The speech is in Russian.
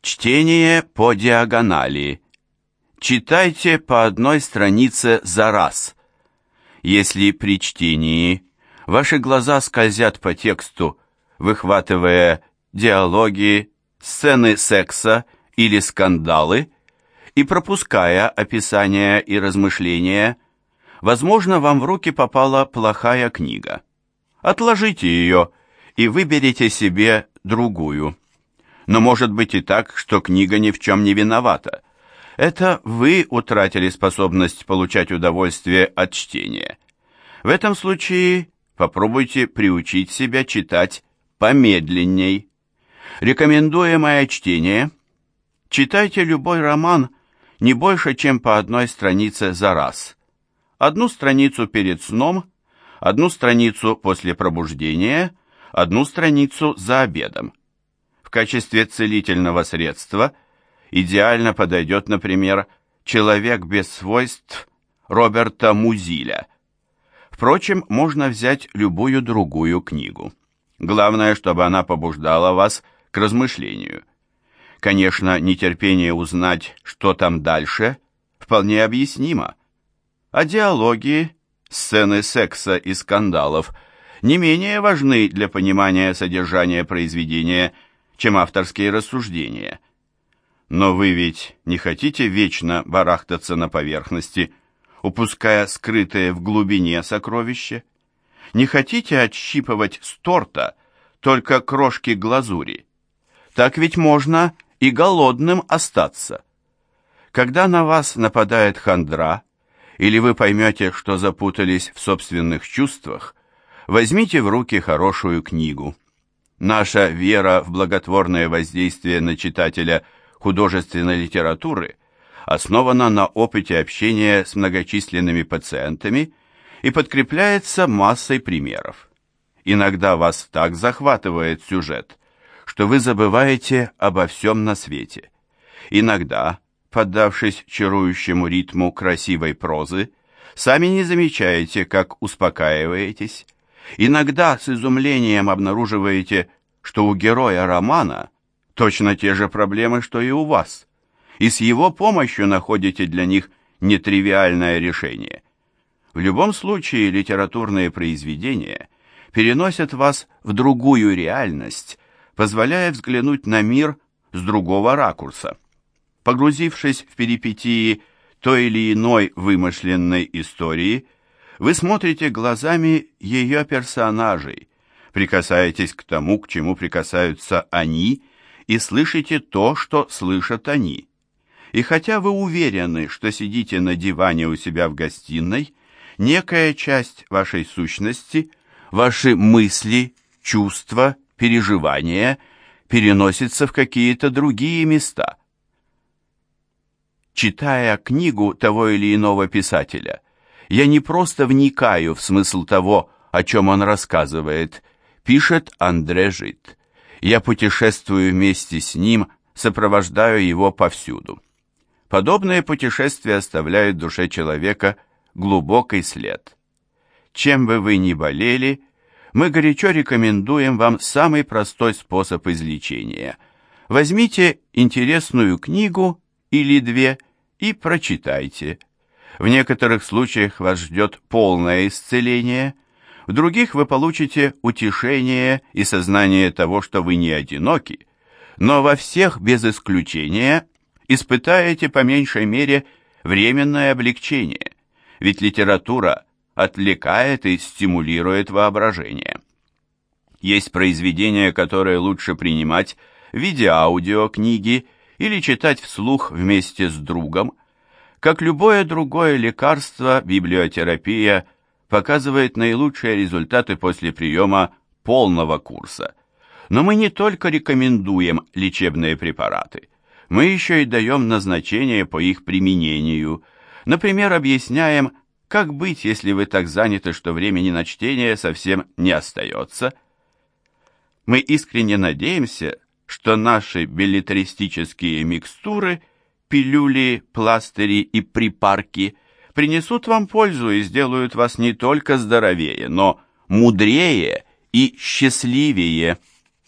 Чтение по диагонали. Читайте по одной странице за раз. Если при чтении ваши глаза скользят по тексту, выхватывая диалоги, сцены секса или скандалы, и пропуская описания и размышления, возможно, вам в руки попала плохая книга. Отложите ее и выберите себе другую. Но может быть и так, что книга ни в чем не виновата. Это вы утратили способность получать удовольствие от чтения. В этом случае попробуйте приучить себя читать помедленней. Рекомендуемое чтение. Читайте любой роман не больше, чем по одной странице за раз. Одну страницу перед сном, одну страницу после пробуждения, одну страницу за обедом. В качестве целительного средства идеально подойдет, например, «Человек без свойств» Роберта Музиля. Впрочем, можно взять любую другую книгу. Главное, чтобы она побуждала вас к размышлению. Конечно, нетерпение узнать, что там дальше, вполне объяснимо. А диалоги, сцены секса и скандалов не менее важны для понимания содержания произведения – чем авторские рассуждения. Но вы ведь не хотите вечно барахтаться на поверхности, упуская скрытые в глубине сокровища? Не хотите отщипывать с торта только крошки глазури? Так ведь можно и голодным остаться. Когда на вас нападает хандра, или вы поймете, что запутались в собственных чувствах, возьмите в руки хорошую книгу. Наша вера в благотворное воздействие на читателя художественной литературы основана на опыте общения с многочисленными пациентами и подкрепляется массой примеров. Иногда вас так захватывает сюжет, что вы забываете обо всем на свете. Иногда, поддавшись чарующему ритму красивой прозы, сами не замечаете, как успокаиваетесь, Иногда с изумлением обнаруживаете, что у героя романа точно те же проблемы, что и у вас, и с его помощью находите для них нетривиальное решение. В любом случае литературные произведения переносят вас в другую реальность, позволяя взглянуть на мир с другого ракурса. Погрузившись в перипетии той или иной вымышленной истории – вы смотрите глазами ее персонажей, прикасаетесь к тому, к чему прикасаются они, и слышите то, что слышат они. И хотя вы уверены, что сидите на диване у себя в гостиной, некая часть вашей сущности, ваши мысли, чувства, переживания переносится в какие-то другие места. Читая книгу того или иного писателя – я не просто вникаю в смысл того, о чем он рассказывает, пишет Андре Жит. Я путешествую вместе с ним, сопровождаю его повсюду. Подобные путешествия оставляют в душе человека глубокий след. Чем бы вы ни болели, мы горячо рекомендуем вам самый простой способ излечения. Возьмите интересную книгу или две и прочитайте. В некоторых случаях вас ждет полное исцеление, в других вы получите утешение и сознание того, что вы не одиноки, но во всех без исключения испытаете по меньшей мере временное облегчение, ведь литература отвлекает и стимулирует воображение. Есть произведения, которые лучше принимать в виде аудиокниги или читать вслух вместе с другом, как любое другое лекарство, библиотерапия показывает наилучшие результаты после приема полного курса. Но мы не только рекомендуем лечебные препараты, мы еще и даем назначение по их применению. Например, объясняем, как быть, если вы так заняты, что времени на чтение совсем не остается. Мы искренне надеемся, что наши билетристические микстуры – пилюли, пластыри и припарки принесут вам пользу и сделают вас не только здоровее, но мудрее и счастливее.